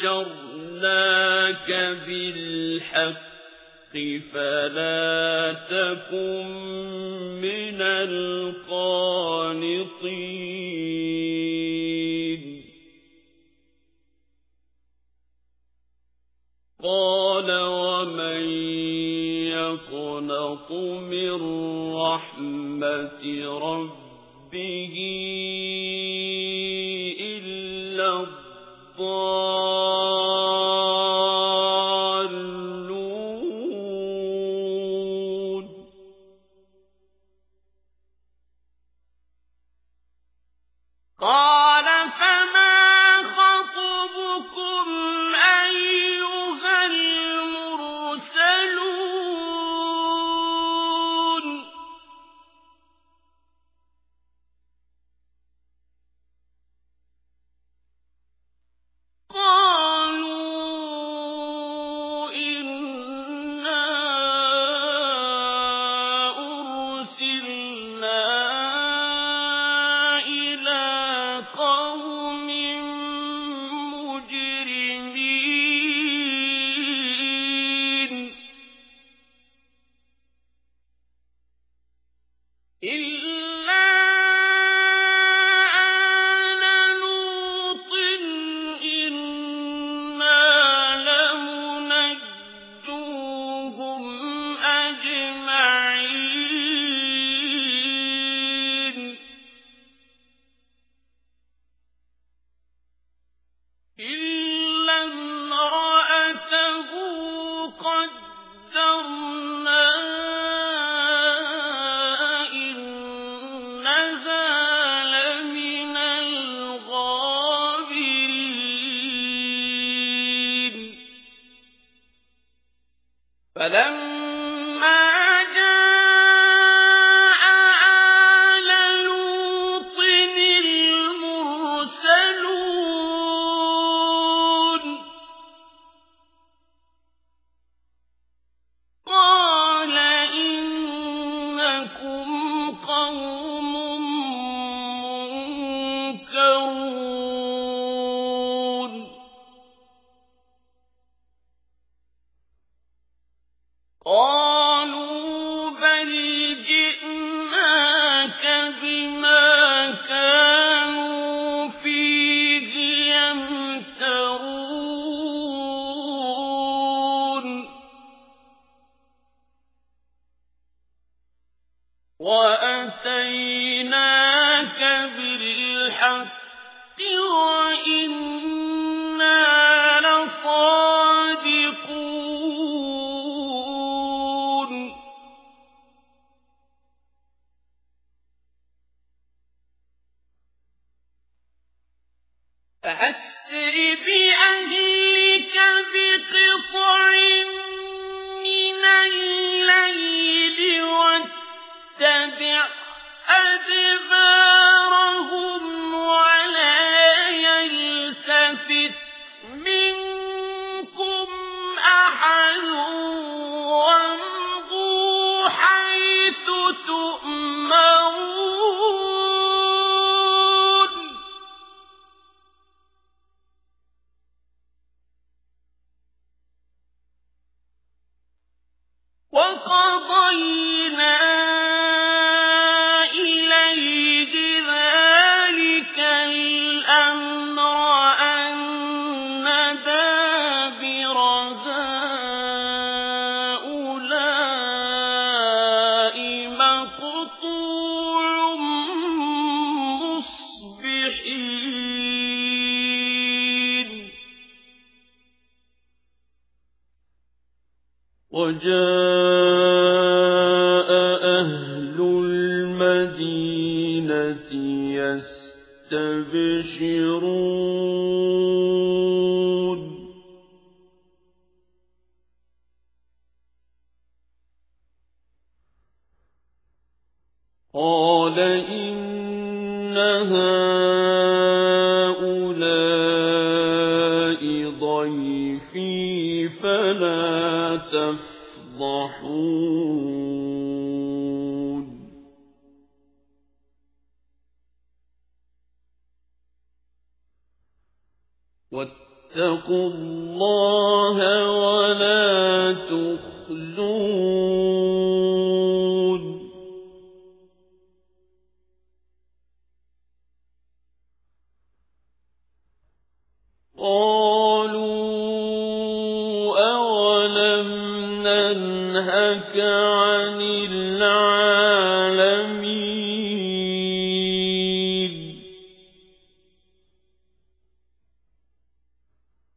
بشرناك بالحق فلا تكن من القانطين. قال ومن يقنط من رحمة ربه الضالون فلما لوط المرسلون قال إنكم قوم وأتيناك بالحق وإنا لصادقون فأسر بأهلك بقطع تؤمرون وجاء أهل المدينة يستبشرون. قال إن هؤلاء فلا تفضحون. واتقوا الله ولا تخزون. أولم ننهك عن العالمين